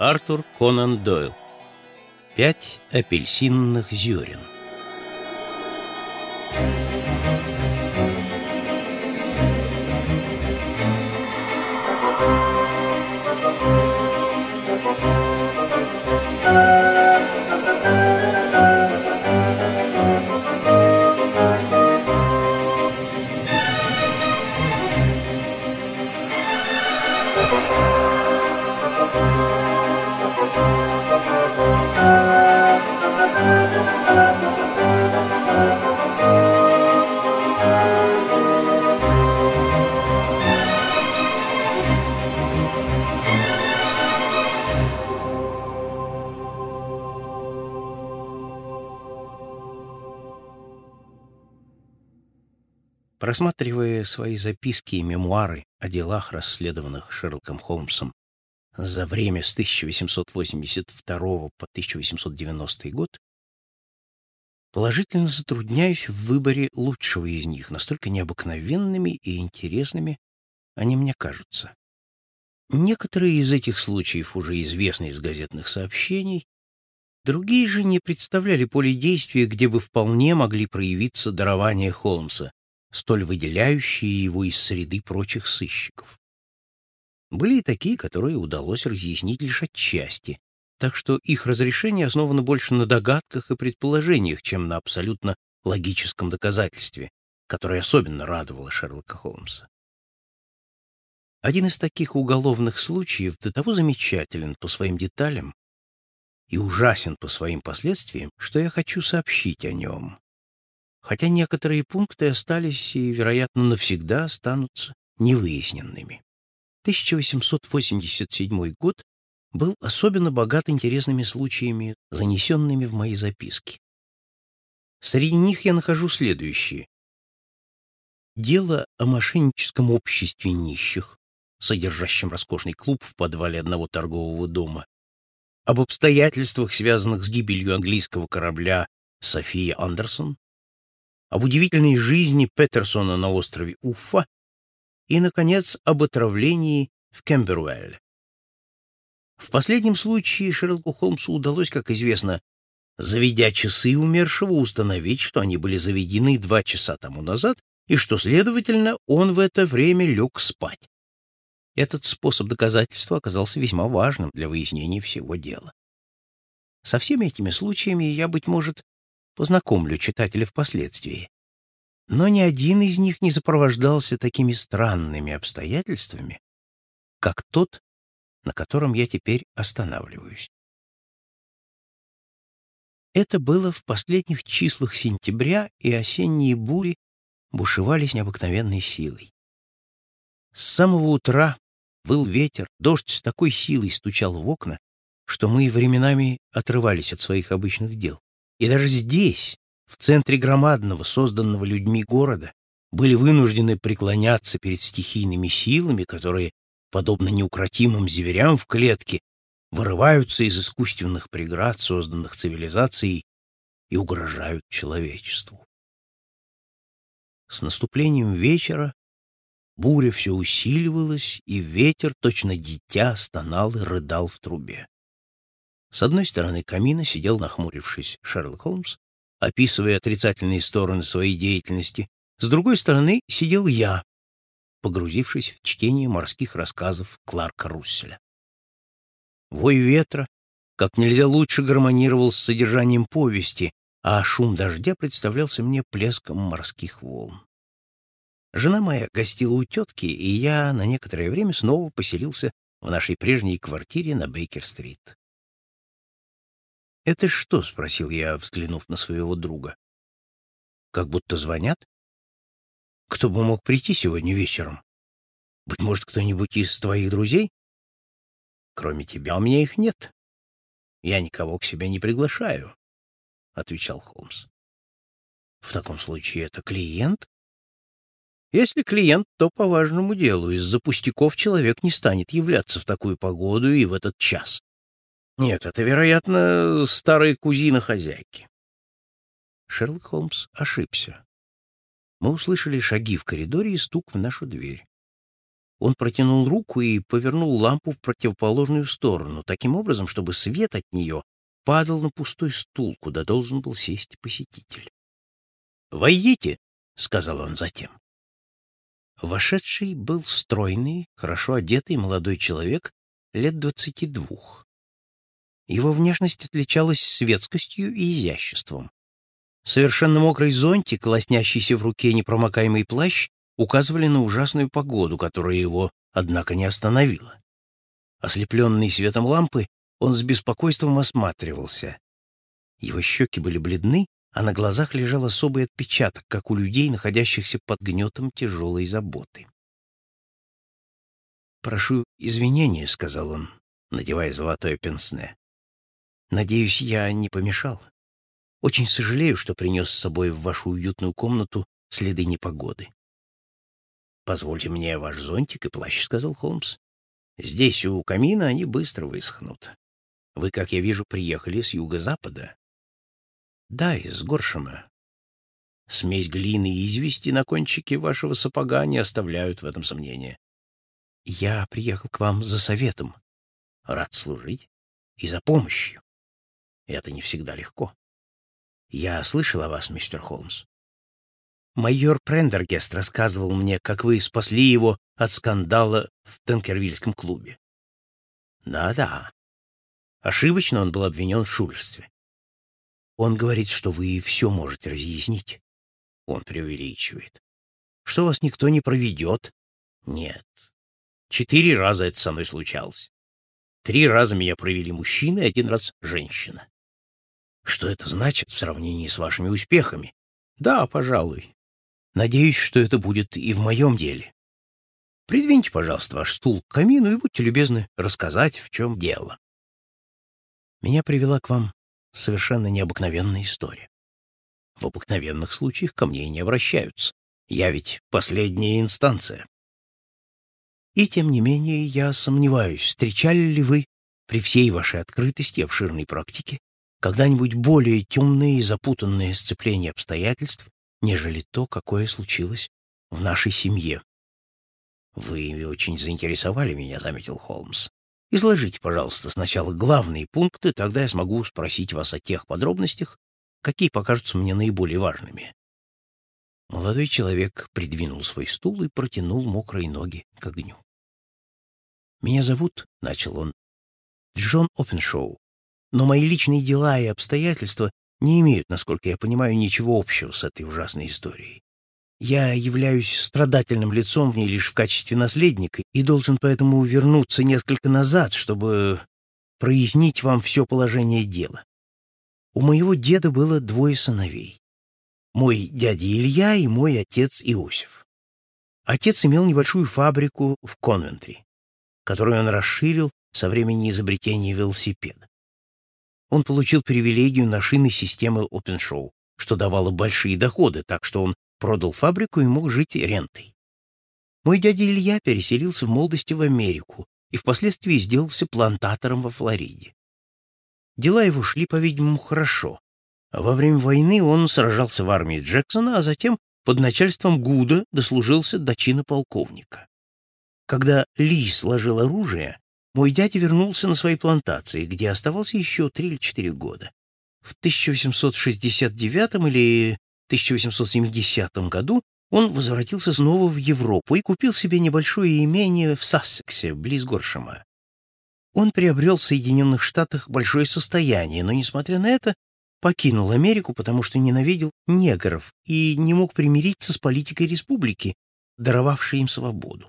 Артур Конан Дойл. Пять апельсинных зерен. Просматривая свои записки и мемуары о делах, расследованных Шерлоком Холмсом за время с 1882 по 1890 год, положительно затрудняюсь в выборе лучшего из них, настолько необыкновенными и интересными они мне кажутся. Некоторые из этих случаев уже известны из газетных сообщений, другие же не представляли поле действия, где бы вполне могли проявиться дарования Холмса, столь выделяющие его из среды прочих сыщиков. Были и такие, которые удалось разъяснить лишь отчасти, так что их разрешение основано больше на догадках и предположениях, чем на абсолютно логическом доказательстве, которое особенно радовало Шерлока Холмса. Один из таких уголовных случаев до того замечателен по своим деталям и ужасен по своим последствиям, что я хочу сообщить о нем, хотя некоторые пункты остались и, вероятно, навсегда останутся невыясненными. 1887 год был особенно богат интересными случаями, занесенными в мои записки. Среди них я нахожу следующие. Дело о мошенническом обществе нищих, содержащем роскошный клуб в подвале одного торгового дома, об обстоятельствах, связанных с гибелью английского корабля София Андерсон, об удивительной жизни Петерсона на острове Уфа и, наконец, об отравлении в Кемберуэлле. В последнем случае Шерлоку Холмсу удалось, как известно, заведя часы умершего, установить, что они были заведены два часа тому назад и что, следовательно, он в это время лег спать. Этот способ доказательства оказался весьма важным для выяснения всего дела. Со всеми этими случаями я, быть может, познакомлю читателя впоследствии. Но ни один из них не сопровождался такими странными обстоятельствами, как тот, на котором я теперь останавливаюсь. Это было в последних числах сентября, и осенние бури бушевали с необыкновенной силой. С самого утра выл ветер, дождь с такой силой стучал в окна, что мы временами отрывались от своих обычных дел. И даже здесь, в центре громадного, созданного людьми города, были вынуждены преклоняться перед стихийными силами, которые, подобно неукротимым зверям в клетке, вырываются из искусственных преград, созданных цивилизацией, и угрожают человечеству. С наступлением вечера буря все усиливалась, и ветер, точно дитя, стонал и рыдал в трубе. С одной стороны камина сидел, нахмурившись, Шерлок Холмс, описывая отрицательные стороны своей деятельности. С другой стороны сидел я, погрузившись в чтение морских рассказов Кларка Русселя. Вой ветра как нельзя лучше гармонировал с содержанием повести, а шум дождя представлялся мне плеском морских волн. Жена моя гостила у тетки, и я на некоторое время снова поселился в нашей прежней квартире на Бейкер-стрит. «Это что?» — спросил я, взглянув на своего друга. «Как будто звонят? Кто бы мог прийти сегодня вечером? Быть может, кто-нибудь из твоих друзей? Кроме тебя у меня их нет. Я никого к себе не приглашаю», — отвечал Холмс. «В таком случае это клиент?» Если клиент, то по важному делу. Из-за пустяков человек не станет являться в такую погоду и в этот час. Нет, это, вероятно, старая кузина хозяйки. Шерлок Холмс ошибся. Мы услышали шаги в коридоре и стук в нашу дверь. Он протянул руку и повернул лампу в противоположную сторону, таким образом, чтобы свет от нее падал на пустой стул, куда должен был сесть посетитель. «Войдите», — сказал он затем. Вошедший был стройный, хорошо одетый молодой человек лет двадцати двух. Его внешность отличалась светскостью и изяществом. Совершенно мокрый зонтик, лоснящийся в руке непромокаемый плащ, указывали на ужасную погоду, которая его, однако, не остановила. Ослепленный светом лампы, он с беспокойством осматривался. Его щеки были бледны, а на глазах лежал особый отпечаток, как у людей, находящихся под гнетом тяжелой заботы. «Прошу извинения», — сказал он, надевая золотое пенсне. «Надеюсь, я не помешал. Очень сожалею, что принес с собой в вашу уютную комнату следы непогоды». «Позвольте мне ваш зонтик и плащ», — сказал Холмс. «Здесь, у камина, они быстро высохнут. Вы, как я вижу, приехали с юго-запада. Да, из Горшема. Смесь глины и извести на кончике вашего сапога не оставляют в этом сомнения. Я приехал к вам за советом. Рад служить. И за помощью. Это не всегда легко. Я слышал о вас, мистер Холмс. Майор Прендергест рассказывал мне, как вы спасли его от скандала в Тенкервильском клубе. Да-да. Ошибочно он был обвинен в шулерстве. Он говорит, что вы все можете разъяснить. Он преувеличивает. Что вас никто не проведет? Нет. Четыре раза это со мной случалось. Три раза меня провели мужчины, один раз женщина. Что это значит в сравнении с вашими успехами? Да, пожалуй. Надеюсь, что это будет и в моем деле. Придвиньте, пожалуйста, ваш стул к камину и будьте любезны рассказать, в чем дело. Меня привела к вам совершенно необыкновенная история. В обыкновенных случаях ко мне не обращаются. Я ведь последняя инстанция. И тем не менее я сомневаюсь, встречали ли вы при всей вашей открытости и обширной практике когда-нибудь более темные и запутанные сцепления обстоятельств, нежели то, какое случилось в нашей семье. «Вы очень заинтересовали меня», — заметил Холмс. Изложите, пожалуйста, сначала главные пункты, тогда я смогу спросить вас о тех подробностях, какие покажутся мне наиболее важными. Молодой человек придвинул свой стул и протянул мокрые ноги к огню. «Меня зовут», — начал он, — «Джон Опеншоу, но мои личные дела и обстоятельства не имеют, насколько я понимаю, ничего общего с этой ужасной историей. Я являюсь страдательным лицом в ней лишь в качестве наследника и должен поэтому вернуться несколько назад, чтобы прояснить вам все положение дела. У моего деда было двое сыновей. Мой дядя Илья и мой отец Иосиф. Отец имел небольшую фабрику в Конвентри, которую он расширил со времени изобретения велосипеда. Он получил привилегию на шины системы OpenShow, что давало большие доходы, так что он продал фабрику и мог жить рентой. Мой дядя Илья переселился в молодости в Америку и впоследствии сделался плантатором во Флориде. Дела его шли, по-видимому, хорошо. Во время войны он сражался в армии Джексона, а затем под начальством Гуда дослужился до чина полковника. Когда Ли сложил оружие, мой дядя вернулся на свои плантации, где оставался еще три или четыре года. В 1869 или 1870 году он возвратился снова в Европу и купил себе небольшое имение в Сассексе, близ Горшема. Он приобрел в Соединенных Штатах большое состояние, но, несмотря на это, покинул Америку, потому что ненавидел негров и не мог примириться с политикой республики, даровавшей им свободу.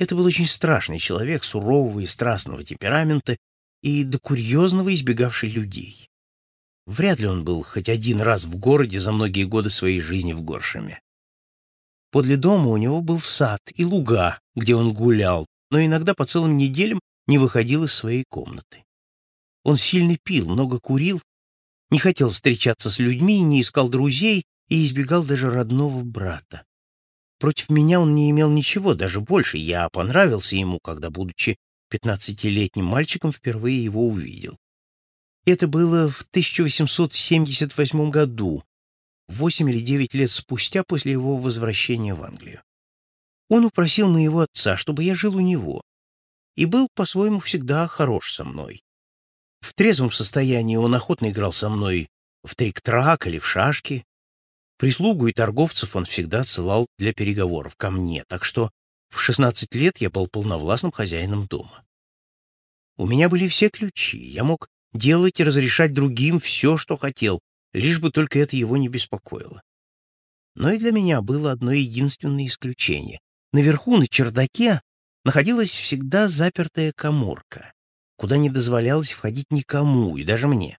Это был очень страшный человек, сурового и страстного темперамента и до курьезного избегавший людей. Вряд ли он был хоть один раз в городе за многие годы своей жизни в Горшеме. Подле дома у него был сад и луга, где он гулял, но иногда по целым неделям не выходил из своей комнаты. Он сильно пил, много курил, не хотел встречаться с людьми, не искал друзей и избегал даже родного брата. Против меня он не имел ничего, даже больше. Я понравился ему, когда, будучи пятнадцатилетним мальчиком, впервые его увидел. Это было в 1878 году, восемь или девять лет спустя после его возвращения в Англию. Он упросил моего отца, чтобы я жил у него, и был по-своему всегда хорош со мной. В трезвом состоянии он охотно играл со мной в трик-трак или в шашки. Прислугу и торговцев он всегда отсылал для переговоров ко мне, так что в 16 лет я был полновластным хозяином дома. У меня были все ключи, я мог делать и разрешать другим все, что хотел, лишь бы только это его не беспокоило. Но и для меня было одно единственное исключение. Наверху, на чердаке, находилась всегда запертая коморка, куда не дозволялось входить никому, и даже мне.